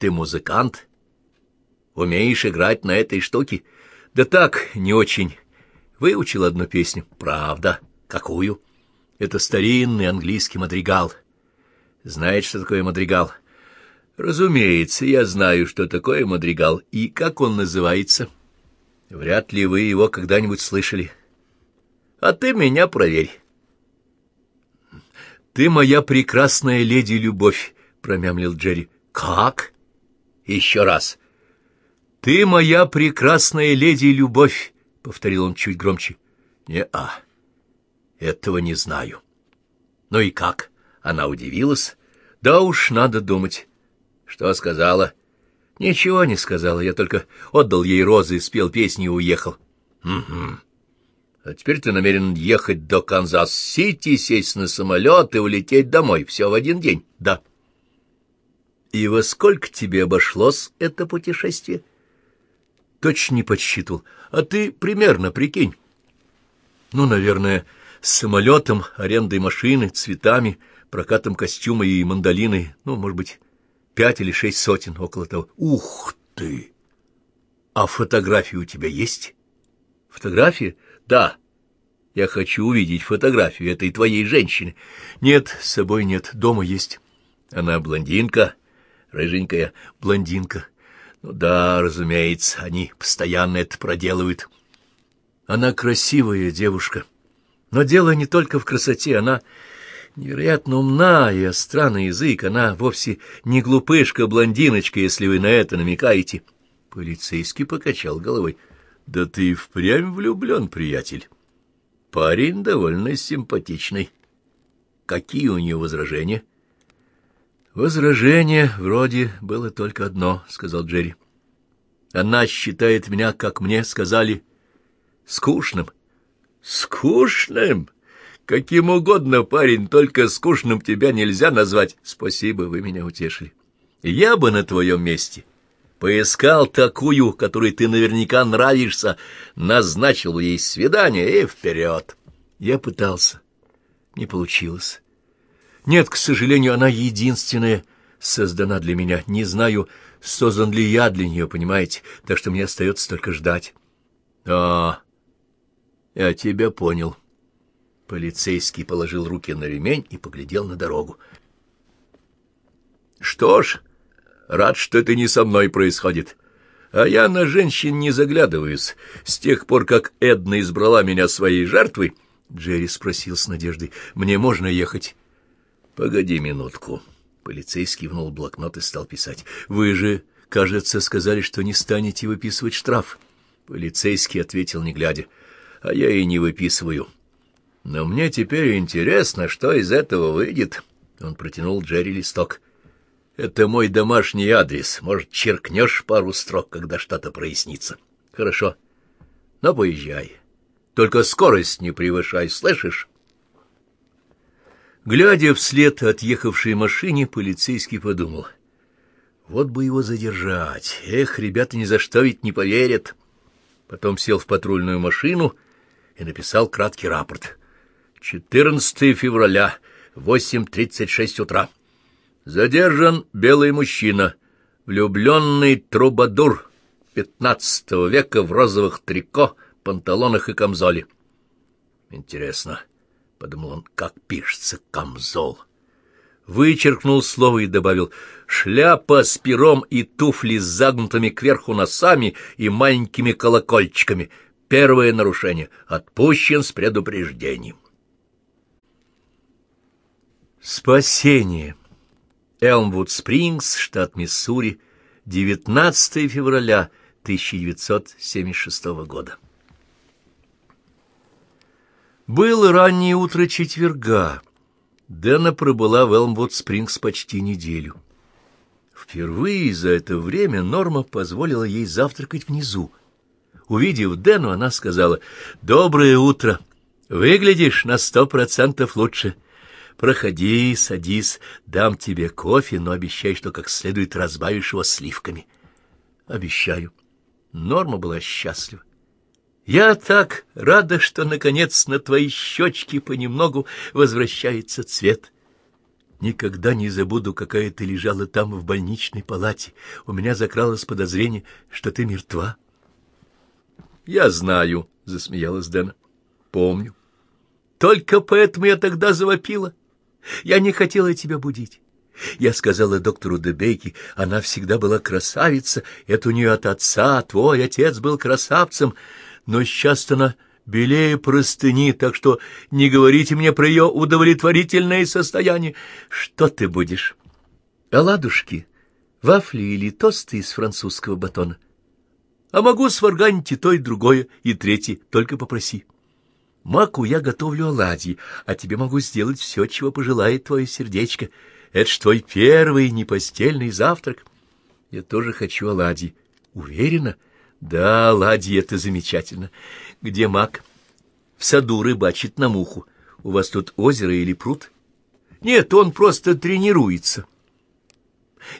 Ты музыкант? Умеешь играть на этой штуке? Да так, не очень. Выучил одну песню. Правда. Какую? Это старинный английский мадригал. Знаете, что такое мадригал? Разумеется, я знаю, что такое мадригал и как он называется. Вряд ли вы его когда-нибудь слышали. А ты меня проверь. Ты моя прекрасная леди-любовь, промямлил Джерри. Как? Еще раз. Ты моя прекрасная леди-любовь, повторил он чуть громче. Не-а. Этого не знаю. Ну и как? Она удивилась. Да уж, надо думать. Что сказала? Ничего не сказала, я только отдал ей розы, спел песни и уехал. Угу. А теперь ты намерен ехать до Канзас-Сити, сесть на самолет и улететь домой. Все в один день. Да. И во сколько тебе обошлось это путешествие? Точно не подсчитывал. А ты примерно прикинь. Ну, наверное, с самолетом, арендой машины, цветами, прокатом костюма и мандолиной, ну, может быть, пять или шесть сотен, около того. Ух ты! А фотографии у тебя есть? Фотографии? Да. Я хочу увидеть фотографию этой твоей женщины. Нет, с собой нет, дома есть. Она блондинка, рыженькая блондинка. Ну да, разумеется, они постоянно это проделывают. Она красивая девушка. Но дело не только в красоте, она невероятно умна и остра на язык. Она вовсе не глупышка-блондиночка, если вы на это намекаете. Полицейский покачал головой. Да ты впрямь влюблен, приятель. Парень довольно симпатичный. Какие у нее возражения? Возражение вроде было только одно, — сказал Джерри. Она считает меня, как мне сказали, скучным. Скучным? Каким угодно, парень, только скучным тебя нельзя назвать. Спасибо, вы меня утешили. Я бы на твоем месте поискал такую, которой ты наверняка нравишься, назначил ей свидание и вперед. Я пытался. Не получилось. Нет, к сожалению, она единственная создана для меня. Не знаю, создан ли я для нее, понимаете, так что мне остается только ждать. А, я тебя понял. Полицейский положил руки на ремень и поглядел на дорогу. Что ж, рад, что это не со мной происходит. А я на женщин не заглядываюсь. С тех пор, как Эдна избрала меня своей жертвой, Джерри спросил с надеждой, мне можно ехать? Погоди минутку. Полицейский внул блокнот и стал писать. Вы же, кажется, сказали, что не станете выписывать штраф. Полицейский ответил, не глядя. А я и не выписываю. Но мне теперь интересно, что из этого выйдет. Он протянул Джерри листок. Это мой домашний адрес. Может, черкнешь пару строк, когда что-то прояснится. Хорошо. Но поезжай. Только скорость не превышай, слышишь? Глядя вслед отъехавшей машине, полицейский подумал. Вот бы его задержать. Эх, ребята ни за что ведь не поверят. Потом сел в патрульную машину и написал краткий рапорт. 14 февраля, 8.36 утра. Задержан белый мужчина, влюбленный трубадур XV века в розовых трико, панталонах и камзоле. Интересно, — подумал он, — как пишется камзол. Вычеркнул слово и добавил «шляпа с пером и туфли с загнутыми кверху носами и маленькими колокольчиками. Первое нарушение. Отпущен с предупреждением». Спасение. Элмвуд-Спрингс, штат Миссури, 19 февраля 1976 года. Было раннее утро четверга. Дэна пробыла в Элмвуд-Спрингс почти неделю. Впервые за это время Норма позволила ей завтракать внизу. Увидев Дэну, она сказала, «Доброе утро! Выглядишь на сто процентов лучше». Проходи, садись, дам тебе кофе, но обещай, что как следует разбавишь его сливками. Обещаю. Норма была счастлива. Я так рада, что, наконец, на твои щечки понемногу возвращается цвет. Никогда не забуду, какая ты лежала там в больничной палате. У меня закралось подозрение, что ты мертва. — Я знаю, — засмеялась Дэна. — Помню. Только поэтому я тогда завопила. Я не хотела тебя будить. Я сказала доктору Дебейке, она всегда была красавица, это у нее от отца, твой отец был красавцем, но она белее простыни, так что не говорите мне про ее удовлетворительное состояние. Что ты будешь? Оладушки, вафли или тосты из французского батона? А могу сварганить и то, и другое, и третье, только попроси. Маку я готовлю оладьи, а тебе могу сделать все, чего пожелает твое сердечко. Это ж твой первый непостельный завтрак. Я тоже хочу оладьи. Уверена? Да, оладьи — это замечательно. Где Мак? В саду рыбачит на муху. У вас тут озеро или пруд? Нет, он просто тренируется.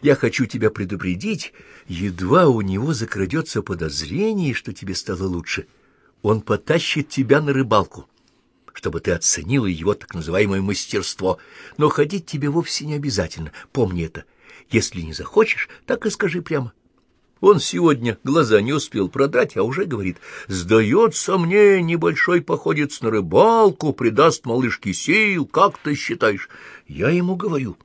Я хочу тебя предупредить, едва у него закрадется подозрение, что тебе стало лучше. Он потащит тебя на рыбалку, чтобы ты оценила его так называемое мастерство. Но ходить тебе вовсе не обязательно, помни это. Если не захочешь, так и скажи прямо. Он сегодня глаза не успел продрать, а уже говорит, «Сдается мне, небольшой походец на рыбалку, придаст малышке сил, как ты считаешь?» Я ему говорю,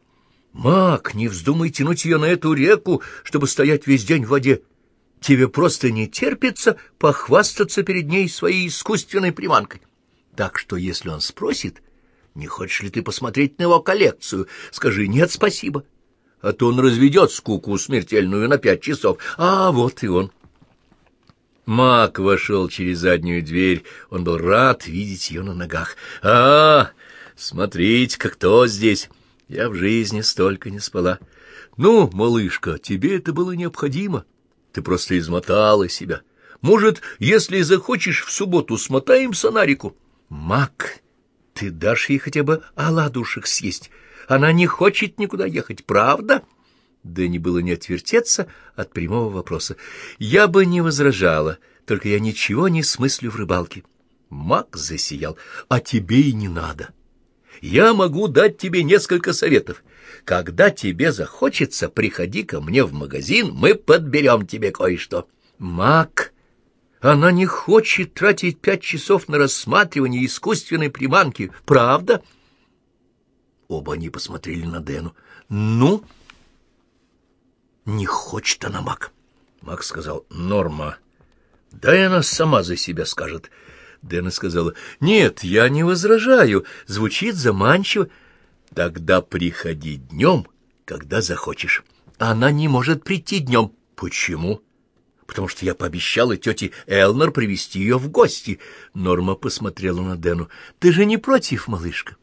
«Мак, не вздумай тянуть ее на эту реку, чтобы стоять весь день в воде. Тебе просто не терпится похвастаться перед ней своей искусственной приманкой. Так что, если он спросит, не хочешь ли ты посмотреть на его коллекцию, скажи «нет, спасибо» а то он разведет скуку смертельную на пять часов. А вот и он. Мак вошел через заднюю дверь. Он был рад видеть ее на ногах. «А, смотрите, как кто здесь! Я в жизни столько не спала. Ну, малышка, тебе это было необходимо. Ты просто измотала себя. Может, если захочешь, в субботу смотаем сонарику? Мак, ты дашь ей хотя бы оладушек съесть?» Она не хочет никуда ехать, правда?» Дэнни было не отвертеться от прямого вопроса. «Я бы не возражала, только я ничего не смыслю в рыбалке». Мак засиял. «А тебе и не надо. Я могу дать тебе несколько советов. Когда тебе захочется, приходи ко мне в магазин, мы подберем тебе кое-что». «Мак, она не хочет тратить пять часов на рассматривание искусственной приманки, правда?» Оба они посмотрели на Дэну. «Ну?» «Не хочет она, Мак». Мак сказал, «Норма. Да она сама за себя скажет». Дэна сказала, «Нет, я не возражаю. Звучит заманчиво. Тогда приходи днем, когда захочешь. Она не может прийти днем. Почему?» Потому что я пообещала тете Элнер привести ее в гости. Норма посмотрела на Дэну. — Ты же не против, малышка?